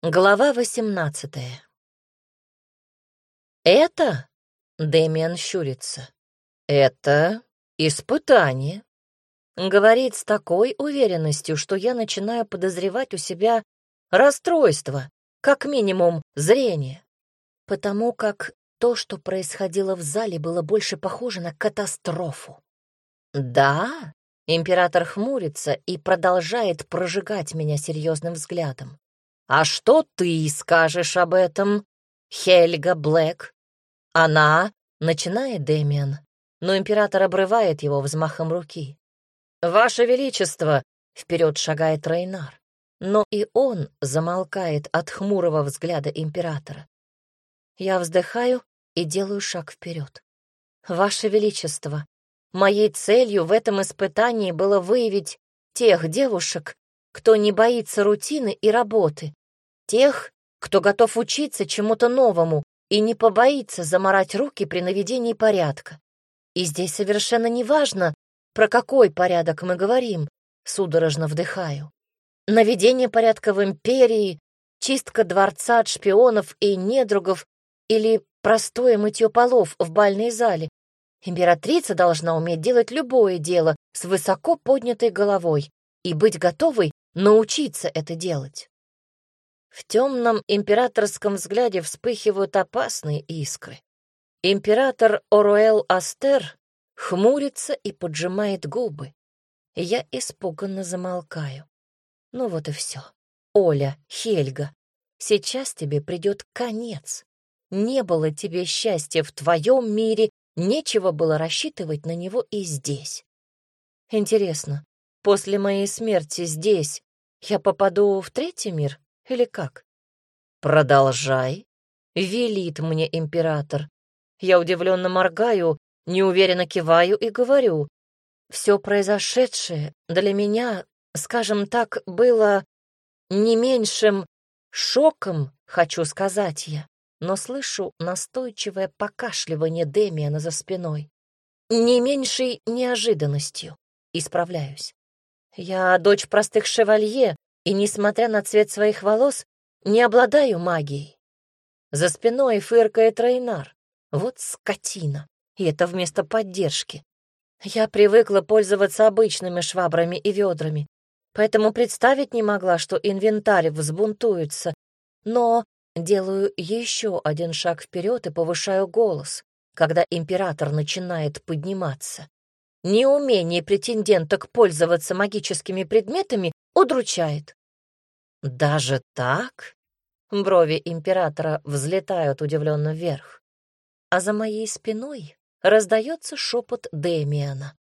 Глава восемнадцатая. «Это?» — Дэмиан щурится. «Это испытание», — говорит с такой уверенностью, что я начинаю подозревать у себя расстройство, как минимум зрение, потому как то, что происходило в зале, было больше похоже на катастрофу. «Да?» — император хмурится и продолжает прожигать меня серьезным взглядом. «А что ты скажешь об этом, Хельга Блэк?» «Она...» — начинает Дэмиан, но император обрывает его взмахом руки. «Ваше Величество!» — вперед шагает Рейнар. Но и он замолкает от хмурого взгляда императора. Я вздыхаю и делаю шаг вперед. «Ваше Величество, моей целью в этом испытании было выявить тех девушек, кто не боится рутины и работы, Тех, кто готов учиться чему-то новому и не побоится заморать руки при наведении порядка. И здесь совершенно не важно, про какой порядок мы говорим, судорожно вдыхаю. Наведение порядка в империи, чистка дворца от шпионов и недругов или простое мытье полов в бальной зале. Императрица должна уметь делать любое дело с высоко поднятой головой и быть готовой научиться это делать. В темном императорском взгляде вспыхивают опасные искры. Император Оруэл Астер хмурится и поджимает губы. Я испуганно замолкаю. Ну вот и все. Оля, Хельга, сейчас тебе придет конец. Не было тебе счастья в твоем мире, нечего было рассчитывать на него и здесь. Интересно, после моей смерти здесь я попаду в третий мир или как? Продолжай, велит мне император. Я удивленно моргаю, неуверенно киваю и говорю. Все произошедшее для меня, скажем так, было не меньшим шоком, хочу сказать я, но слышу настойчивое покашливание Демиана за спиной. Не меньшей неожиданностью. Исправляюсь. Я дочь простых шевалье, и, несмотря на цвет своих волос, не обладаю магией. За спиной фыркает Рейнар. Вот скотина. И это вместо поддержки. Я привыкла пользоваться обычными швабрами и ведрами, поэтому представить не могла, что инвентарь взбунтуется. Но делаю еще один шаг вперед и повышаю голос, когда император начинает подниматься. Неумение претенденток пользоваться магическими предметами удручает. «Даже так?» Брови императора взлетают удивленно вверх. А за моей спиной раздается шепот Демиана.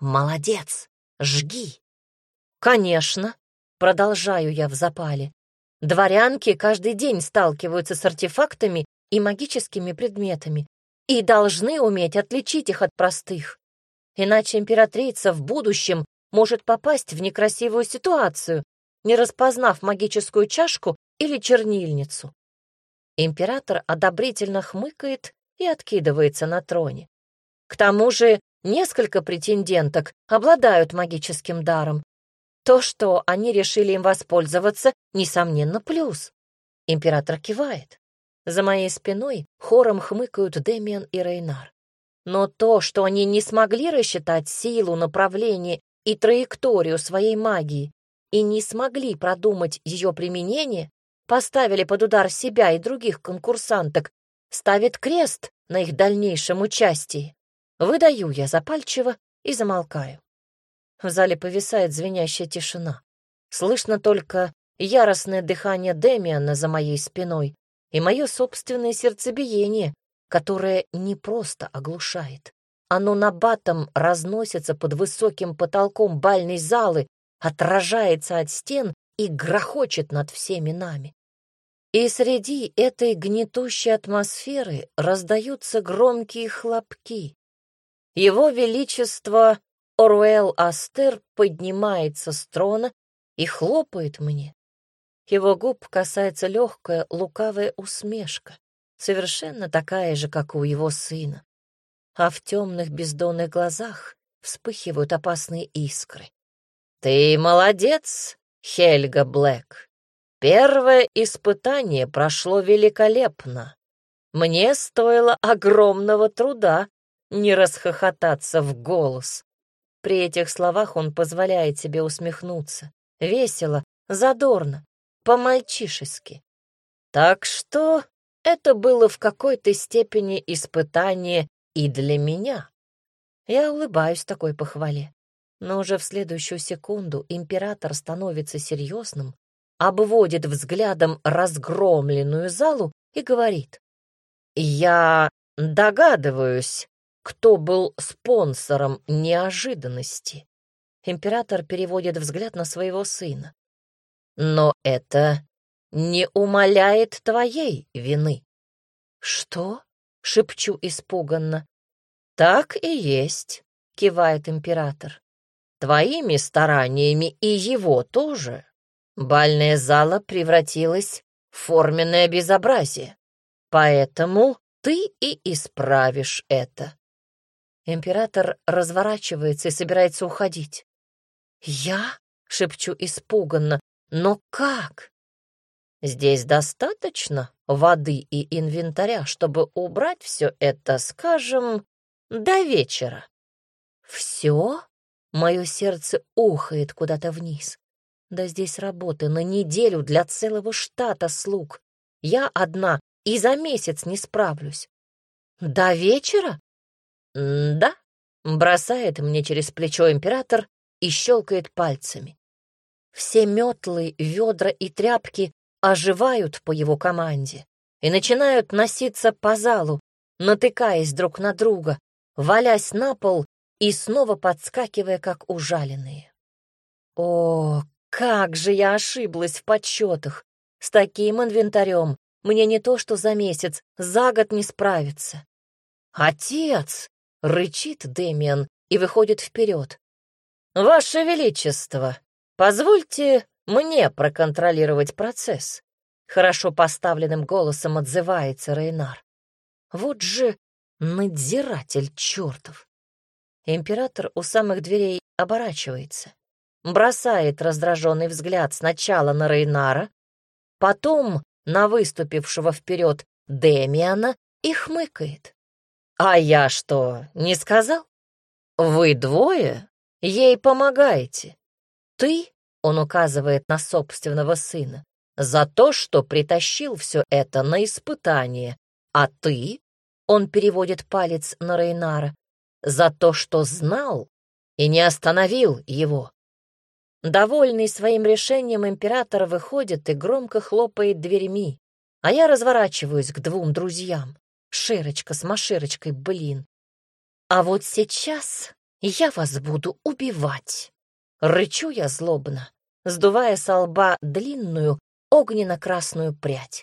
«Молодец! Жги!» «Конечно!» — продолжаю я в запале. Дворянки каждый день сталкиваются с артефактами и магическими предметами и должны уметь отличить их от простых. Иначе императрица в будущем может попасть в некрасивую ситуацию, не распознав магическую чашку или чернильницу. Император одобрительно хмыкает и откидывается на троне. К тому же несколько претенденток обладают магическим даром. То, что они решили им воспользоваться, несомненно, плюс. Император кивает. За моей спиной хором хмыкают Демиан и Рейнар. Но то, что они не смогли рассчитать силу, направление и траекторию своей магии, и не смогли продумать ее применение, поставили под удар себя и других конкурсанток, ставит крест на их дальнейшем участии. Выдаю я запальчиво и замолкаю. В зале повисает звенящая тишина. Слышно только яростное дыхание Демиана за моей спиной и мое собственное сердцебиение, которое не просто оглушает. Оно набатом разносится под высоким потолком бальной залы, отражается от стен и грохочет над всеми нами. И среди этой гнетущей атмосферы раздаются громкие хлопки. Его Величество Оруэл Астер поднимается с трона и хлопает мне. Его губ касается легкая лукавая усмешка, совершенно такая же, как у его сына. А в темных бездонных глазах вспыхивают опасные искры. «Ты молодец, Хельга Блэк. Первое испытание прошло великолепно. Мне стоило огромного труда не расхохотаться в голос. При этих словах он позволяет себе усмехнуться. Весело, задорно, по-мальчишески. Так что это было в какой-то степени испытание и для меня. Я улыбаюсь такой похвале. Но уже в следующую секунду император становится серьезным, обводит взглядом разгромленную залу и говорит. «Я догадываюсь, кто был спонсором неожиданности». Император переводит взгляд на своего сына. «Но это не умаляет твоей вины». «Что?» — шепчу испуганно. «Так и есть», — кивает император. «Твоими стараниями и его тоже. Бальная зала превратилась в форменное безобразие. Поэтому ты и исправишь это». Император разворачивается и собирается уходить. «Я?» — шепчу испуганно. «Но как?» «Здесь достаточно воды и инвентаря, чтобы убрать все это, скажем, до вечера». «Все?» — мое сердце ухает куда-то вниз. Да здесь работы на неделю для целого штата слуг. Я одна и за месяц не справлюсь. До вечера? «Да», — бросает мне через плечо император и щелкает пальцами. Все метлы, ведра и тряпки оживают по его команде и начинают носиться по залу, натыкаясь друг на друга, валясь на пол и снова подскакивая, как ужаленные. О, как же я ошиблась в подсчетах! С таким инвентарем мне не то что за месяц, за год не справиться. «Отец!» — рычит Дэмиан и выходит вперед. «Ваше Величество, позвольте мне проконтролировать процесс», — хорошо поставленным голосом отзывается Рейнар. «Вот же надзиратель чертов!» Император у самых дверей оборачивается, бросает раздраженный взгляд сначала на Рейнара, потом на выступившего вперед Демиана и хмыкает. «А я что, не сказал? Вы двое ей помогаете. Ты, — он указывает на собственного сына, — за то, что притащил все это на испытание, а ты, — он переводит палец на Рейнара, — за то, что знал и не остановил его. Довольный своим решением император выходит и громко хлопает дверьми, а я разворачиваюсь к двум друзьям. Широчка с Маширочкой, блин. А вот сейчас я вас буду убивать. Рычу я злобно, сдувая со лба длинную огненно-красную прядь.